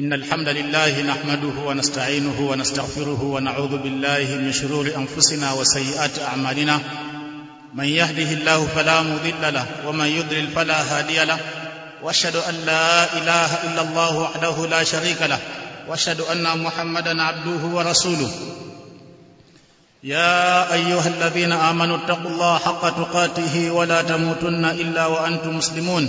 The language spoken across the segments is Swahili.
إن الحمد لله نحمده ونستعينه ونستغفره ونعوذ بالله من شرور أنفسنا وسيئات أعمالنا. من يهده الله فلا مضل له ومن يضلل فلا هادي له. وأشهد أن لا إله إلا الله وحده لا شريك له. وأشهد أن محمدا عبده ورسوله. يا أيها الذين آمنوا اتقوا الله حق تقاته ولا تموتن إلا وأنتم مسلمون.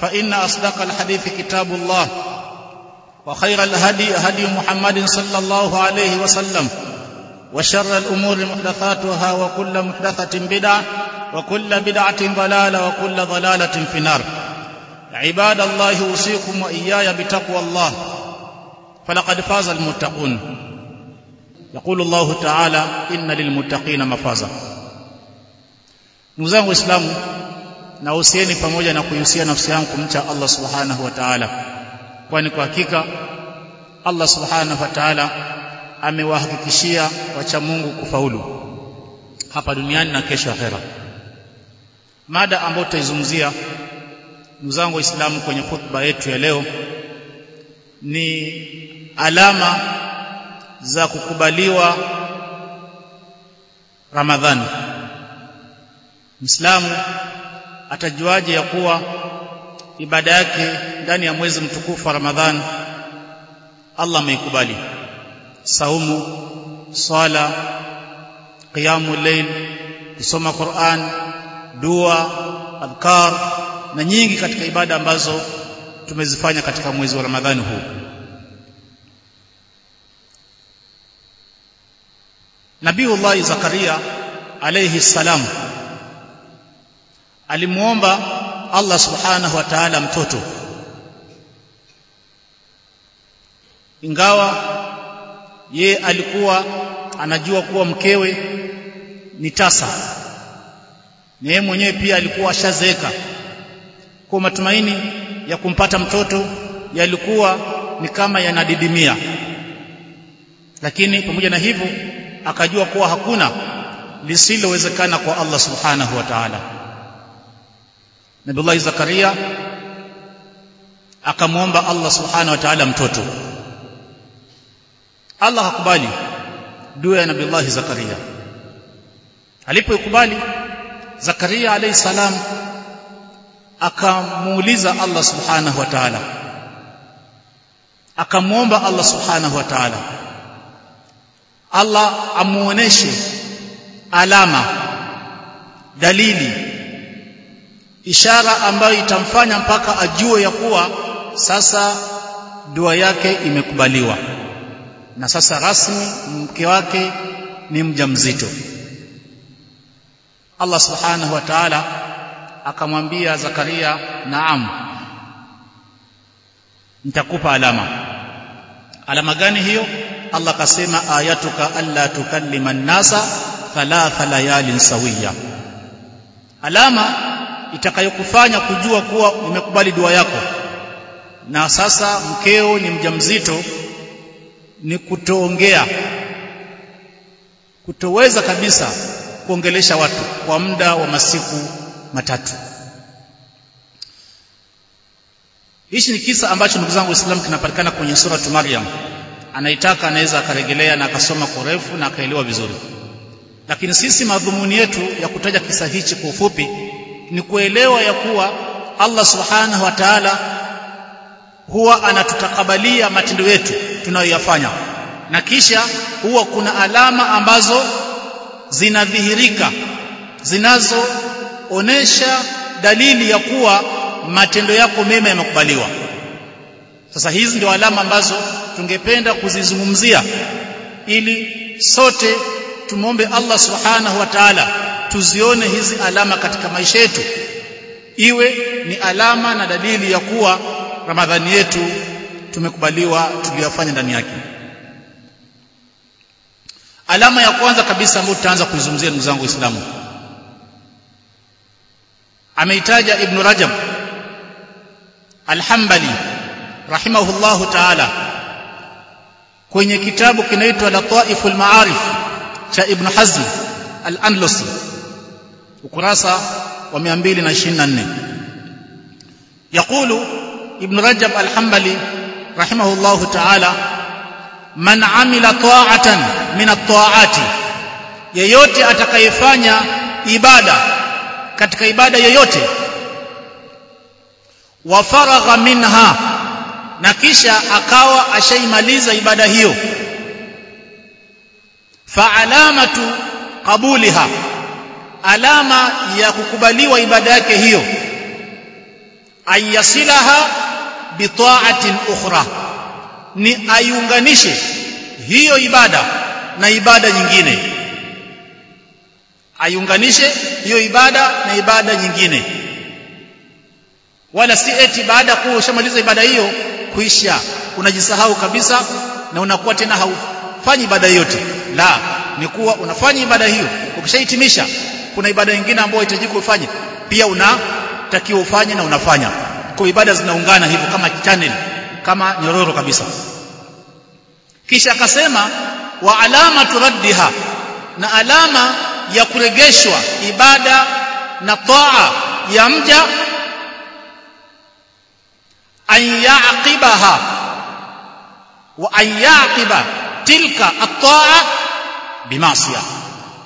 فإن أصدق الحديث كتاب الله وخير الهدي هدي محمد صلى الله عليه وسلم وشر الأمور محدثاتها وكل محدثة بدعة وكل بدعة ضلالة وكل ضلالة في النار. عباد الله أوصيكم وإياي بتقوى الله فلقد فاز المتقون. يقول الله تعالى إن للمتقين مفازا. Ndugu zangu waislamu nahusieni pamoja na kuihusia nafsi yangu kumcha Allah subhanahu wa ta'ala. Kwani kwa hakika Allah subhanahu wa ta'ala amewahakikishia wacha Mungu kufaulu hapa duniani na kesho akhera. Mada ambayo tutaizungumzia ndugu zangu waislamu kwenye khutba yetu ya leo ni alama za kukubaliwa Ramadhani. Muislamu atajuaje ya kuwa ibada yake ndani ya mwezi mtukufu wa Ramadhani Allah ameikubali. Saumu swala qiyamu layl kusoma Qur'an dua adhkar na nyingi katika ibada ambazo tumezifanya katika mwezi wa Ramadhani huu. Nabiullah Zakaria alayhi salam alimuomba Allah subhanahu wa ta'ala mtoto. Ingawa ye alikuwa anajua kuwa mkewe ni tasa na yeye mwenyewe pia alikuwa ashazeeka. Kwa matumaini ya kumpata mtoto yalikuwa ni kama yanadidimia. Lakini pamoja na hivyo akajua kuwa hakuna lisilowezekana kwa Allah subhanahu wa ta'ala Nabii Zakaria akamwomba Allah subhanahu wa ta'ala mtoto. Allah hakubali dua ya Nabii Zakaria. Alipoikubali Zakaria alayhi salam akamuuliza Allah subhanahu wa ta'ala. Akamwomba Allah subhanahu wa ta'ala. Allah amuoneshe alama dalili ishara ambayo itamfanya mpaka ajue ya kuwa sasa dua yake imekubaliwa. Na sasa rasmi mke wake ni mjamzito. Allah subhanahu wa ta'ala akamwambia Zakaria naam nitakupa alama. Alama gani hiyo? Allah kasema ayatuka alla tukallima nasa thalatha layalin sawiya. Alama itakayokufanya kujua kuwa umekubali dua yako na sasa mkeo ni mjamzito ni kutoongea kutoweza kabisa kuongelesha watu kwa muda wa masiku matatu Hichi ni kisa ambacho ndugu zangu Waislamu kinapatikana kwenye sura Maryam. Anaitaka anaweza akaregelea na akasoma kwa urefu na akaelewa vizuri. Lakini sisi madhumuni yetu ya kutaja kisa hichi kwa ufupi ni kuelewa ya kuwa Allah Subhanahu wa Ta'ala huwa anatutakabalia matendo yetu tunayoyafanya. Na kisha huwa kuna alama ambazo zinadhihirika zinazoonesha dalili ya kuwa matendo yako mema yamekubaliwa. Sasa hizi ndio alama ambazo tungependa kuzizungumzia ili sote tumwombe Allah subhanahu wa ta'ala tuzione hizi alama katika maisha yetu. Iwe ni alama na dalili ya kuwa ramadhani yetu tumekubaliwa tuliyofanya ndani yake. Alama ya kwanza kabisa ambayo tutaanza kuizungumzia ndugu zangu waislamu ameitaja ibn rajab alhambali rahimahullahu taala kwenye kitabu kinaitwa lataiful maarif cha ibn hazm al-andalusi ukurasa wa 224 يقول ابن رجب الحنبلي رحمه الله تعالى من عمل طاعة من الطاعات yeyote atakayefanya ibada katika ibada yoyote wa faragha minha na kisha akawa ashaimaliza ibada hiyo fa alamatu qabuliha alama ya kukubaliwa ibada yake hiyo. Ayasilaha bitaatin ukhra. Ni aiunganishe hiyo ibada na ibada nyingine. Aiunganishe hiyo ibada na ibada nyingine. Wala si eti baada kuwa ushamaliza ibada hiyo kuisha. Unajisahau kabisa na unakuwa tena haufanyi ibada yote la ni kuwa unafanya ibada hiyo. Ukishahitimisha kuna ibada nyingine ambayo unahitaji ufanye pia unatakiwa ufanye na unafanya. Kwa ibada zinaungana hivyo kama channel kama nyororo kabisa. Kisha akasema wa alama turaddiha na alama ya kuregeshwa ibada na taa ya mja an yaqibaha wa an yaqiba tilka at-taa bimasiya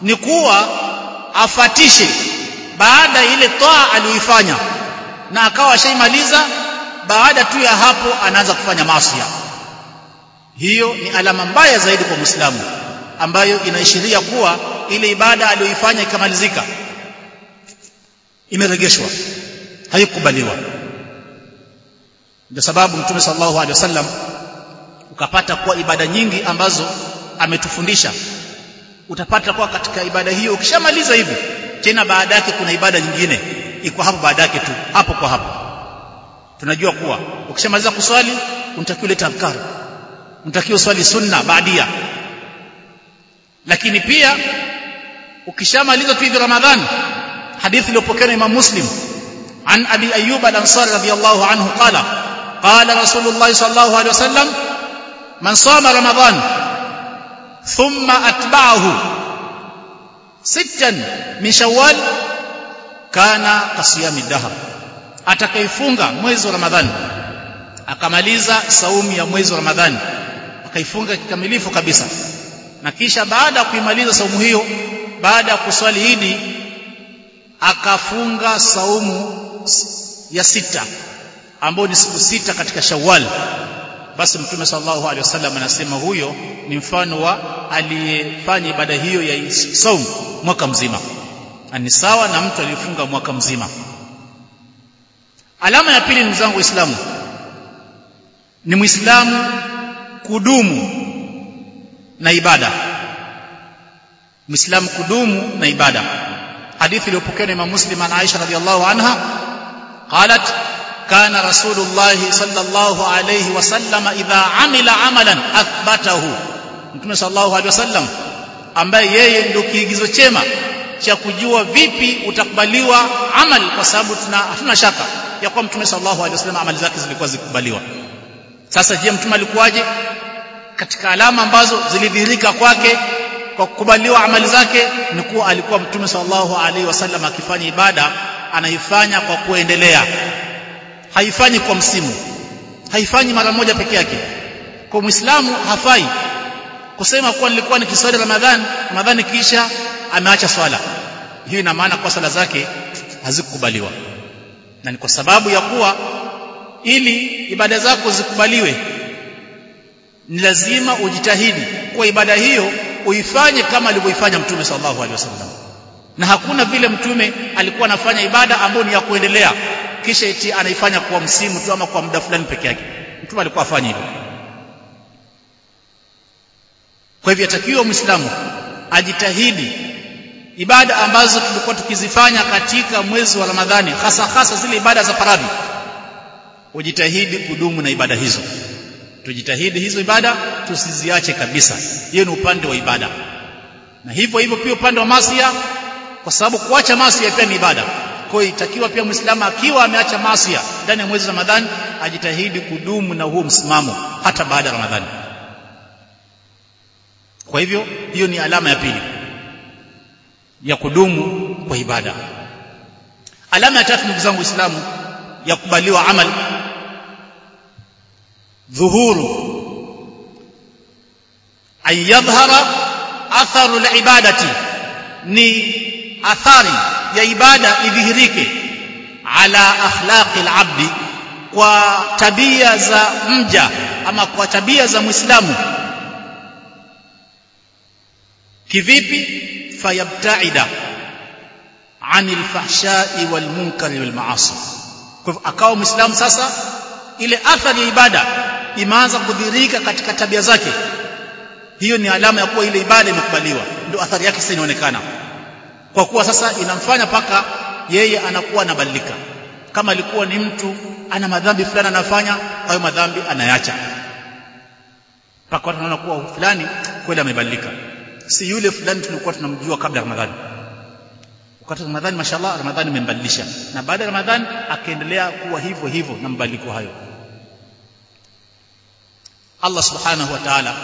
ni kuwa afatishe baada ile toa aliyoifanya. Na akawa ashaimaliza baada tu ya hapo anaanza kufanya maasi hiyo ni alama mbaya zaidi kwa Muislamu ambayo inaishiria kuwa ile ibada aliyoifanya ikamalizika imeregeshwa haikubaliwa. Ndio sababu mtume sallallahu alaihi wasallam ukapata kuwa ibada nyingi ambazo ametufundisha utapata kwa katika ibada hiyo ukishamaliza hivi tena baada yake kuna ibada nyingine. Iko hapo baada yake tu hapo kwa hapo. Tunajua kuwa ukishamaliza kuswali unatakiwa leta adhkar. Unatakiwa uswali sunna baadia. Lakini pia ukishamaliza tu hivi Ramadhani hadithi iliyopokewa na Imam Muslim an Abi Ayyub al-Ansari radiyallahu anhu qala qala Rasulullah sallallahu alayhi wasallam man sama Ramadhan thumma atba'ahu. Sittan min shawwal kana kasiyami dahar. Atakaifunga mwezi wa ramadhani akamaliza saumu ya mwezi wa ramadhani akaifunga kikamilifu kabisa. Na kisha baada ya kuimaliza saumu hiyo baada ya kuswali idi akafunga saumu ya sita ambayo ni siku sita katika shawwal basi mtume sallallahu alaihi wasallam anasema huyo ni mfano wa aliyefanya ibada hiyo ya saum mwaka mzima. Ni sawa na mtu aliyefunga mwaka mzima. Alama ya pili ndugu zangu waislamu ni muislamu kudumu na ibada. Muislamu kudumu na ibada. Hadithi iliyopokewa na Imam Muslim an Aisha radhiallahu anha qalat kana rasulullah sallallahu alayhi wasallam idha amila amalan athbatahu. Mtume sallallahu alayhi wasallam ambaye yeye ndio kiigizo chema cha kujua vipi utakubaliwa amal kwa sababu tuna hatuna shaka ya kuwa mtume sallallahu alayhi wasallam amali zake zilikuwa zikubaliwa. Sasa je mtume alikuwaje? Katika alama ambazo zilidhihirika kwake kwa kukubaliwa amali zake ni kuwa alikuwa mtume sallallahu alaihi wasallam akifanya ibada anaifanya kwa kuendelea haifanyi kwa msimu. Haifanyi mara moja peke yake. Kwa muislamu hafai. Kusema kuwa nilikuwa nikiswali ramadhani ramadhani kisha ameacha swala. Hiyo ina maana kwa sala zake hazikubaliwa na ni kwa sababu ya kuwa ili ibada zako zikubaliwe ni lazima ujitahidi kwa ibada hiyo uifanye kama alivyoifanya mtume sallallahu alaihi wasallam. Na hakuna vile mtume alikuwa anafanya ibada ambayo ni ya kuendelea kisha eti anaifanya kwa msimu tu ama kwa muda fulani peke yake. Mtu alikuwa afanye hivyo. Kwa hivyo atakiwa muislamu ajitahidi ibada ambazo tulikuwa tukizifanya katika mwezi wa Ramadhani hasa hasa zile ibada za faradhi. Ujitahidi kudumu na ibada hizo. Tujitahidi hizo ibada tusiziache kabisa. Hiyo ni upande wa ibada. Na hivyo hivyo pia upande wa masia kwa sababu kuacha masia pia ni ibada kwa hiyo itakiwa pia muislamu akiwa ameacha masia ndani ya mwezi Ramadhani ajitahidi kudumu na huo msimamo hata baada ya Ramadhani. Kwa hivyo hiyo ni alama ya pili ya kudumu kwa ibada. Alama ya tatu ndugu zangu waislamu ya kubaliwa amal dhuhuru. An yadhhara atharu alibadati ni athari ya ibada idhihirike ala akhlaqi alabdi kwa tabia za mja ama kwa tabia za muislamu. Kivipi? Fayabtaida anil fahshai wal munkari wal maasi. Kwa hivyo akawa muislamu sasa ile athari ya ibada imeanza kudhirika katika tabia zake. Hiyo ni alama ya kuwa ile ibada imekubaliwa. Ndio athari yake sasa inaonekana kwa kuwa sasa inamfanya paka yeye anakuwa anabadilika. Kama alikuwa ni mtu ana madhambi fulani anafanya hayo madhambi anayacha. Mpaka watu kuwa fulani kweli amebadilika. Si yule fulani tulikuwa tunamjua kabla ya Ramadhani. Wakati Ramadhani mashallah Ramadhani imembadilisha. Na baada ya Ramadhani akaendelea kuwa hivyo hivyo na mabadiliko hayo. Allah subhanahu wa ta'ala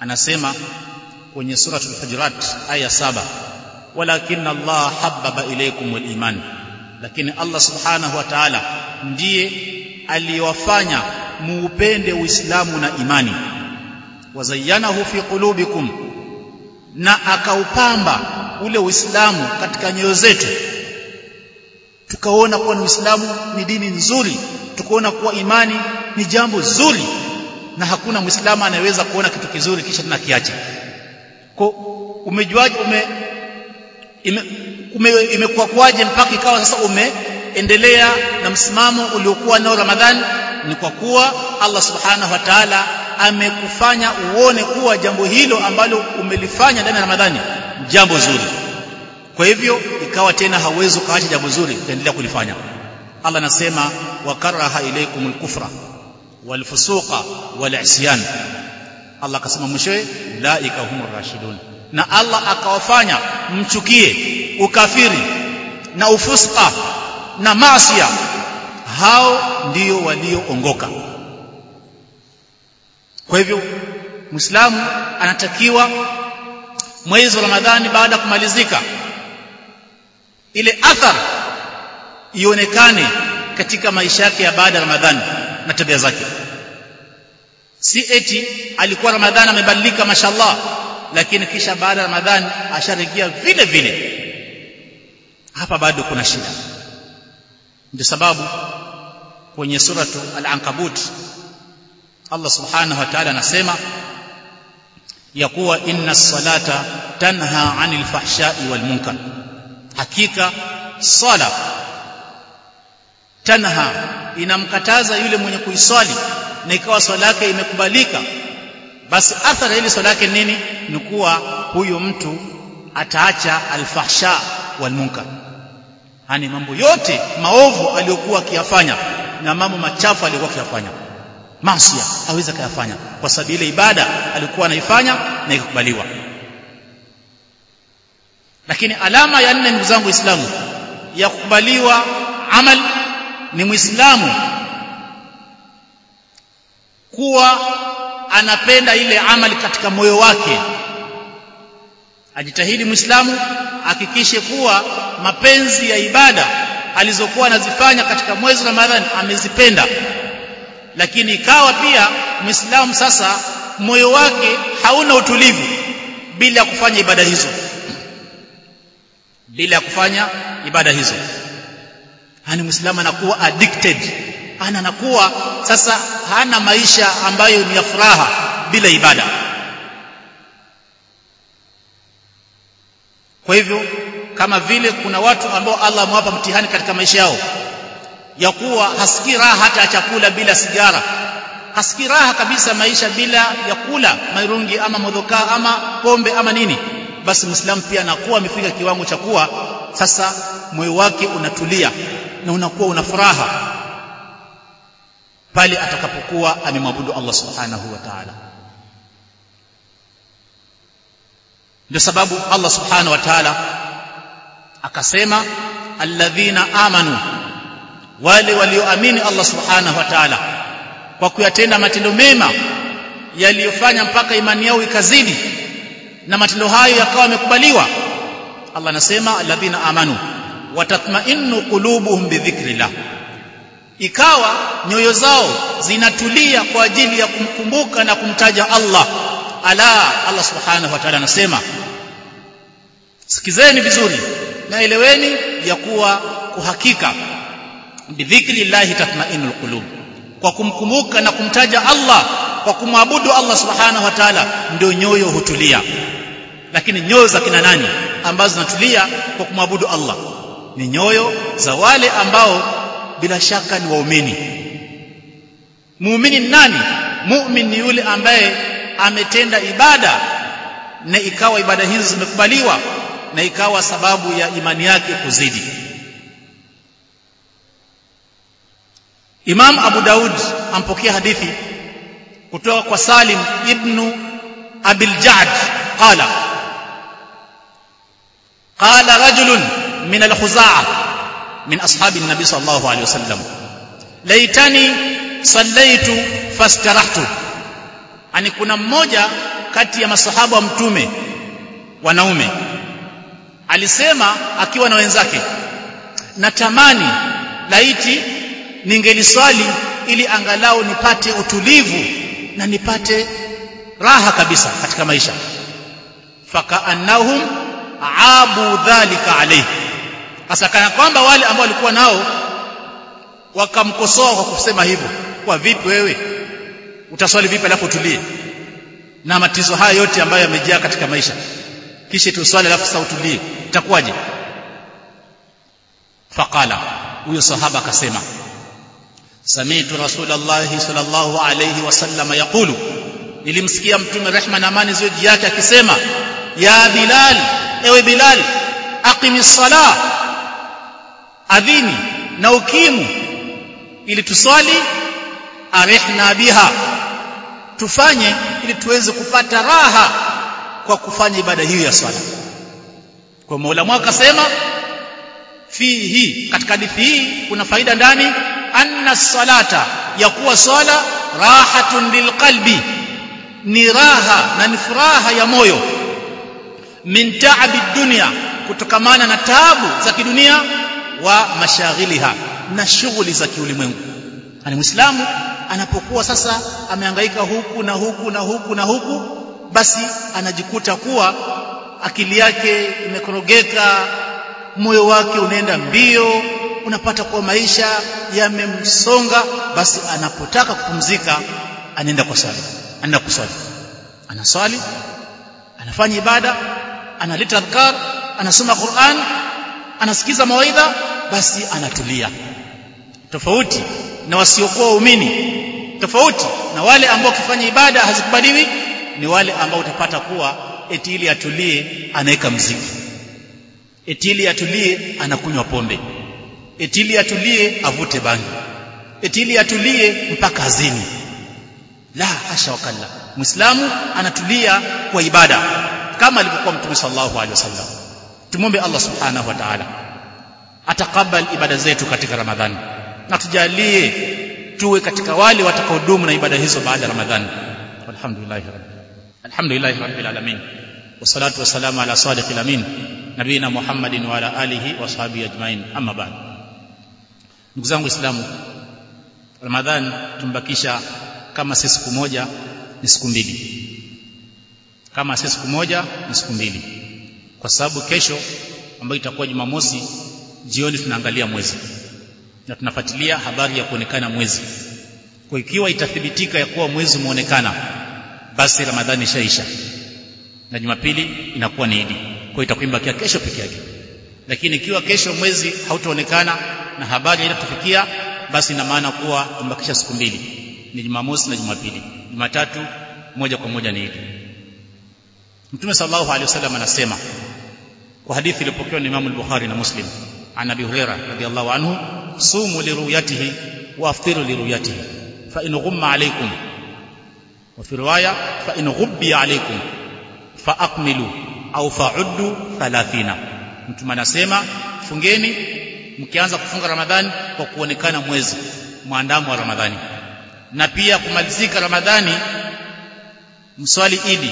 anasema kwenye suratul hujurat aya saba walakin Allah habbaba ilaykum aliman. Lakini Allah subhanahu wa ta'ala ndiye aliyowafanya muupende uislamu na imani. Wazayyanahu fi qulubikum na akaupamba ule uislamu katika nyoyo zetu. Tukaona kuwa uislamu ni dini nzuri tukaona kuwa imani ni jambo zuri na hakuna muislamu anayeweza kuona kitu kizuri kisha tena kiache kwa umejuaje ume imekuwa kwaje mpaka ikawa sasa umeendelea na msimamo uliokuwa nao Ramadhani ni kwa kuwa Allah subhanahu wa ta'ala amekufanya uone kuwa jambo hilo ambalo umelifanya ndani ya Ramadhani jambo zuri. Kwa hivyo ikawa tena hauwezi ukaacha jambo zuri ukaendelea kulifanya. Allah anasema wakaraha kufra wal fusuqa wal Allah akasema mwishowe laika humur rashidun na Allah akawafanya mchukie ukafiri na ufuska na maasiya. Hao ndio walioongoka. Kwa hivyo muislamu anatakiwa mwezi wa ramadhani baada kumalizika ile athar ionekane katika maisha yake ya baada ya ramadhani na tabia zake. Si eti alikuwa ramadhani amebadilika mashallah lakini kisha baada ya ramadhani asharejea vile vile. Hapa bado kuna shida. Ndio sababu kwenye suratu al-ankabut Allah subhanahu wa ta'ala anasema ya kuwa inna salata tanha 'anil fahsha'i wal munkar. Hakika sala tanha inamkataza yule mwenye kuiswali na ikawa swala yake imekubalika basi athari ile swala yake nini? Ni kuwa huyo mtu ataacha alfahsha walmunkar. Yani mambo yote maovu aliyokuwa akiyafanya na mambo machafu aliyokuwa akiyafanya. Masia aweza kuyafanya kwa sababu ile ibada alikuwa anaifanya na ikakubaliwa. Lakini alama ya nne ndugu zangu waislamu ya kukubaliwa amal ni muislamu kuwa anapenda ile amali katika moyo wake. Ajitahidi muislamu hakikishe kuwa mapenzi ya ibada alizokuwa anazifanya katika mwezi Ramadhani amezipenda. Lakini ikawa pia muislamu sasa moyo wake hauna utulivu bila ya kufanya ibada hizo. Bila ya kufanya ibada hizo. Yani muislamu anakuwa addicted ana anakuwa sasa hana maisha ambayo ni ya furaha bila ibada. Kwa hivyo kama vile kuna watu ambao Allah amewapa mtihani katika maisha yao ya kuwa hasikii raha hata ya chakula bila sigara hasikii raha kabisa maisha bila ya kula mairungi ama modhoka ama pombe ama nini basi muislamu pia anakuwa amefika kiwango cha kuwa sasa moyo wake unatulia na unakuwa una furaha pale atakapokuwa amemwabudu Allah subhanahu wa ta'ala. Ndio sababu Allah subhanahu wa ta'ala akasema alladhina amanu wale walioamini Allah subhanahu wa ta'ala kwa kuyatenda matendo mema yaliyofanya mpaka imani yao ikazidi na matendo hayo yakawa yamekubaliwa Allah anasema alladhina amanu watatma'innu qulubuhum bidhikrillah ikawa nyoyo zao zinatulia kwa ajili ya kumkumbuka na kumtaja Allah. Ala Allah subhanahu wa ta'ala anasema sikizeni vizuri na eleweni ya kuwa kuhakika bidhikrillahi tatmainul qulub. Kwa kumkumbuka na kumtaja Allah kwa kumwabudu Allah subhanahu wa ta'ala ndio nyoyo hutulia. Lakini nyoyo za kina nani ambazo zinatulia kwa kumwabudu Allah? Ni nyoyo za wale ambao bila shaka ni waumini. Muumini ni nani? Muumini ni yule ambaye ametenda ibada na ikawa ibada hizo zimekubaliwa na ikawa sababu ya imani yake kuzidi. Imam Abu Daud ampokea hadithi kutoka kwa Salim ibn Abil Ja'd qala qala rajulun min al-Khuza'ah min ashabi an-nabi sallallahu alayhi wasallam. Laitani sallaitu fastarahtu. Ani kuna mmoja kati ya masahaba wa mtume wanaume alisema akiwa na wenzake natamani laiti ningeliswali ili angalau nipate utulivu na nipate raha kabisa katika maisha. Fakaannahum aabu dhalika alayhi hasa kana kwamba wale ambao walikuwa nao wakamkosoa kwa kusema hivyo. Kwa vipi wewe? Utaswali vipi alafu utulie? Na matizo haya yote ambayo yamejaa katika maisha. Kisha tuswali alafu sasa utulie. Itakuwaje? Faqala. Huyo sahaba akasema sami'tu rasulullah sallallahu alayhi wasallam yaqulu. Nilimsikia mtume rehma na amani ziwe juu yake akisema ya bilal ewe bilal aqimis sala adhini na ukimu ili tuswali arihna biha tufanye ili tuweze kupata raha kwa kufanya ibada hiyo ya swala. Kwa Mola mwaka sema fihi katika hadithi hii kuna faida ndani anna salata ya kuwa swala rahatun lilqalbi ni raha na ni furaha ya moyo. Min taabi dunya kutokamana na taabu za kidunia wa mashaghiliha na shughuli za kiulimwengu. Ani muislamu anapokuwa sasa ameangaika huku na huku na huku na huku basi anajikuta kuwa akili yake imekorogeka moyo wake unaenda mbio unapata kuwa maisha yamemsonga basi anapotaka kupumzika anaenda kwa swali. Anaenda kuswali anaswali anafanya ibada analeta adhkar anasoma Qur'an anasikiza mawaidha basi anatulia. Tofauti na wasiokuwa waumini. Tofauti na wale ambao wakifanya ibada hazikubaliwi ni wale ambao utapata kuwa eti ili atulie anaweka mziki eti ili atulie anakunywa pombe. Eti ili atulie avute bangi. Eti ili atulie mpaka azini la hasha wakalla. Muislamu anatulia kwa ibada kama alivyokuwa mtume sallallahu alaihi wasallam tumombe Allah subhanahu wa ta'ala atakabal ibada zetu katika ramadhani na tujalie tuwe katika wale watakaodumu na ibada hizo baada ya ramadhani walhamdulillah alhamdulillah rabbil alamin. Wassalatu wassalamu ala sadiqil amin nabina muhammadin wa ala alihi wa sahbihi ajmain. Amma ba'd. Ndugu zangu waislamu ramadhani tumbakisha kama si siku moja ni siku mbili. Kama si siku moja ni siku mbili kwa sababu kesho ambayo itakuwa Jumamosi jioni tunaangalia mwezi. Na tunafuatilia habari ya kuonekana mwezi. Kwa ikiwa itathibitika ya kuwa mwezi umeonekana basi Ramadhani ishaisha. Na Jumapili inakuwa ni Idi. Kwa itakuwa kia kesho peke yake. Lakini ikiwa kesho mwezi hautaonekana na habari haitatufikia basi ina maana kuwa tumebakisha siku mbili. Ni Jumamosi na Jumapili. Jumatatu moja kwa moja ni Idi Mtume sallallahu alaihi wasallam anasema kwa hadithi iliyopokewa na Imam al-Bukhari na Muslim an Abi Hurairah radhiyallahu anhu sumu liruyatihi wa aftiru liruyatihi fa in ghumma alaykum wa fi riwaya fa in ghubbi alaykum fa akmilu au fa'uddu 30 mtume anasema fungeni mkianza kufunga ramadhani kwa kuonekana mwezi mwandamo wa ramadhani. Na pia kumalizika ramadhani mswali idi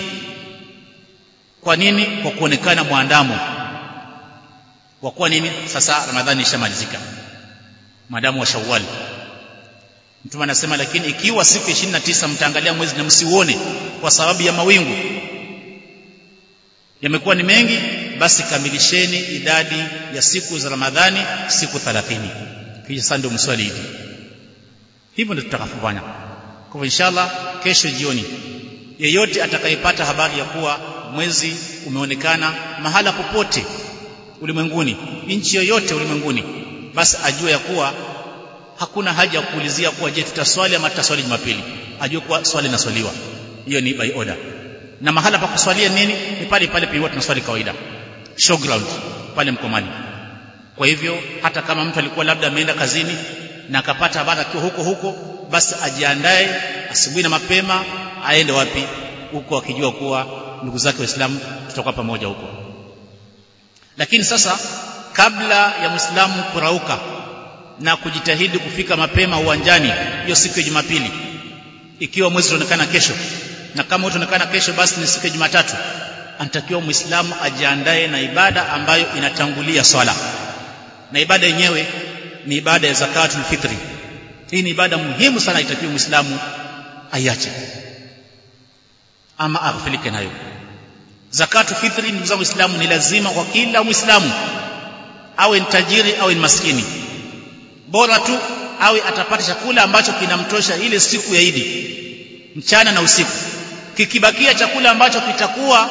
kwa nini? Kwa kuonekana mwandamo kwa kuwa nini? Sasa ramadhani ishamalizika. Maadamu wa shawwal. Mtume anasema lakini ikiwa siku ya 29 mtaangalia mwezi na msiuone kwa sababu ya mawingu yamekuwa ni mengi basi kamilisheni idadi ya siku za ramadhani siku 30 kisha sasa ndio mswali hivyo ndio tutakafanya kwa inshallah kesho jioni yeyote atakayepata habari ya kuwa mwezi umeonekana mahala popote ulimwenguni nchi yoyote ulimwenguni basi ajue ya kuwa hakuna haja ya kuulizia kuwa je tutaswali ama tutaswali Jumapili? Ajue kuwa swali linaswaliwa. Hiyo ni by order. Na mahala pa kuswalia nini? Ni pale pale pia tunaswali kawaida. Showground pale mkomani. Kwa hivyo hata kama mtu alikuwa labda ameenda kazini na akapata habari akiwa huko huko basi ajiandae asubuhi na mapema aende wapi huko akijua kuwa ndugu zake waislamu tutakuwa pamoja huko. Lakini sasa kabla ya muislamu kurauka na kujitahidi kufika mapema uwanjani hiyo siku ya Jumapili ikiwa mwezi unaonekana kesho na kama utaonekana kesho basi ni siku ya Jumatatu anatakiwa muislamu ajiandae na ibada ambayo inatangulia swala. Na ibada yenyewe ni ibada ya zakatul fitri hii ni ibada muhimu sana itakiwa muislamu aiache ama afilike nayo. Zakatu fitri ndugu zangu waislamu ni lazima kwa kila muislamu awe ni tajiri awe ni maskini. Bora tu awe atapata chakula ambacho kinamtosha ile siku ya Idi mchana na usiku. Kikibakia chakula ambacho kitakuwa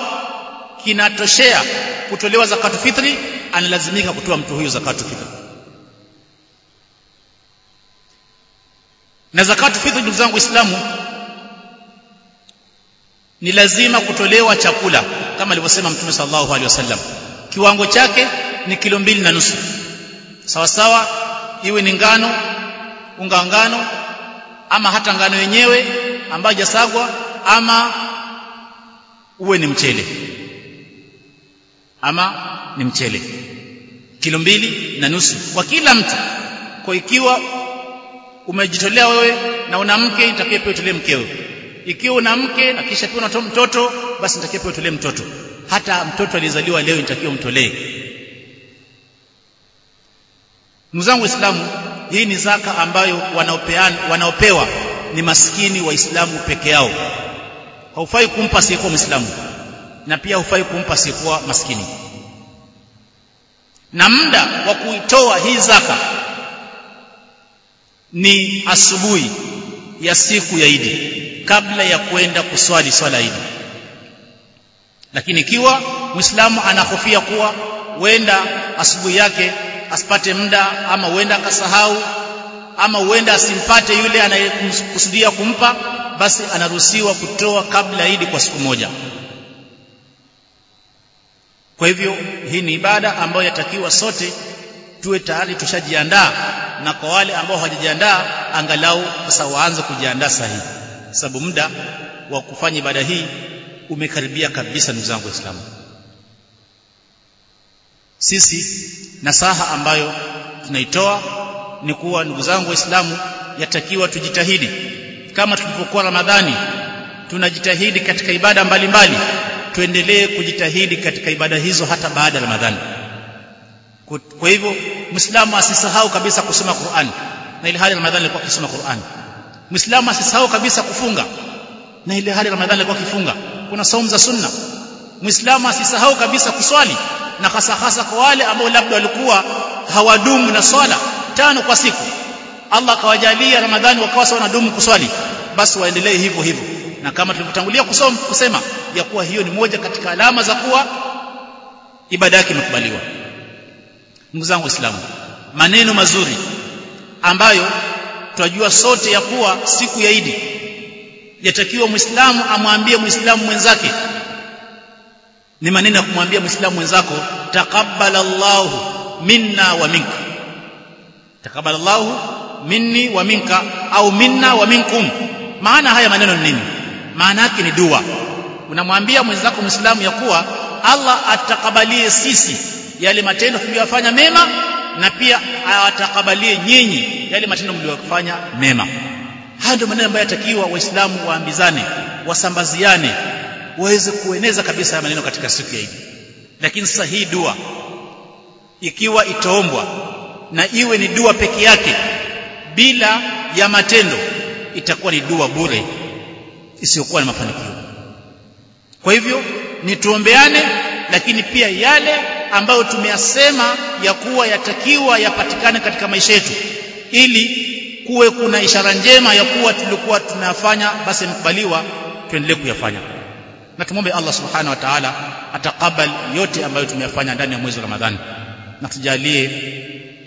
kinatoshea kutolewa zakatu fitri analazimika kutoa mtu huyo zakatu fitri. Na zakatu fitri ndugu zangu waislamu ni lazima kutolewa chakula kama alivyosema mtume sallallahu alaihi wasallam. Kiwango chake ni kilo mbili na nusu. Sawa sawa iwe ni ngano unga ngano ama hata ngano yenyewe ambayo jasagwa ama uwe ni mchele. Ama ni mchele. Kilo mbili na nusu. Kwa kila mtu kwa ikiwa umejitolea wewe na una mke itakayepewa utolee mkeo ikiwa una mke na kisha pia unatoa mtoto basi nitakiwa pia utolee mtoto. Hata mtoto aliyezaliwa leo nitakiwa mtolee mzangu zangu waislamu hii ni zaka ambayo wanaopeana wanaopewa ni maskini waislamu peke yao. Haufai kumpa asiyekuwa muislamu na pia haufai kumpa asiyekuwa maskini. Na muda wa kuitoa hii zaka ni asubuhi ya siku ya Idi kabla ya kwenda kuswali swala hili. Lakini ikiwa muislamu anahofia kuwa huenda asubuhi yake asipate muda ama huenda akasahau ama huenda asimpate yule anayekusudia kumpa basi anaruhusiwa kutoa kabla Idi kwa siku moja. Kwa hivyo hii ni ibada ambayo yatakiwa sote tuwe tayari tushajiandaa na kwa wale ambao hawajajiandaa angalau sasa waanze kujiandaa sahihi sababu muda wa kufanya ibada hii umekaribia kabisa ndugu zangu waislamu. Sisi nasaha ambayo tunaitoa ni kuwa ndugu zangu waislamu yatakiwa tujitahidi. Kama tulipokuwa ramadhani tunajitahidi katika ibada mbalimbali. Mbali. tuendelee kujitahidi katika ibada hizo hata baada ya ramadhani. Kwa hivyo muislamu asisahau kabisa kusoma Qur'an. Na ile hali ramadhani alikuwa akisoma Qur'an muislamu asisahau kabisa kufunga. Na ile hali ramadhani alikuwa akifunga. Kuna saumu za sunna. Muislamu asisahau kabisa kuswali. Na hasa hasa kwa wale ambao labda walikuwa hawadumu na swala. Tano kwa siku. Allah akawajalia ramadhani wakawa sawa wanadumu kuswali. Basi waendelee hivyo hivyo. Na kama tulivyotangulia kusoma kusema ya kuwa hiyo ni moja katika alama za kuwa ibada yake imekubaliwa. Ndugu zangu waislamu maneno mazuri ambayo tunajua sote ya kuwa siku ya Idi. Yatakiwa muislamu amwambie muislamu mwenzake. Ni maneno ya kumwambia muislamu mwenzako taqabbalallahu minna wa minka. Taqabbalallahu minni wa minka au minna wa minkum. Maana haya maneno ni nini? Maana yake ni dua. Unamwambia mwenzako muislamu ya kuwa Allah atakabalie sisi yale matendo tuliyofanya mema na pia awatakabalie nyinyi yale matendo mliyofanya mema. Haya ndio maneno ambayo yatakiwa waislamu waambizane wasambaziane waweze kueneza kabisa haya maneno katika siku ya lakini sasa hii dua ikiwa itaombwa na iwe ni dua peke yake bila ya matendo itakuwa ni dua bure isiyokuwa na mafanikio. Kwa hivyo ni tuombeane lakini pia yale ambayo tumeyasema ya kuwa yatakiwa yapatikane katika maisha yetu. Ili kuwe kuna ishara njema ya kuwa tulikuwa tunafanya basi mkubaliwa tuendelee kuyafanya. Na tumombe Allah subhanahu wa ta'ala atakabal yote ambayo tumeyafanya ndani ya mwezi wa Ramadhani. Na tujalie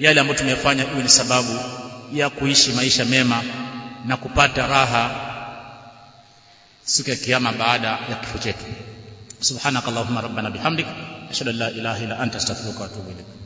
yale ambayo tumeyafanya iwe ni sababu ya kuishi maisha mema na kupata raha siku ya kiyama baada ya kifo chetu سبحانك اللهم ربنا بحمدك أشهد أن لا إله إلا أنت أستغفرك وأتوب إليك.